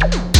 Bye.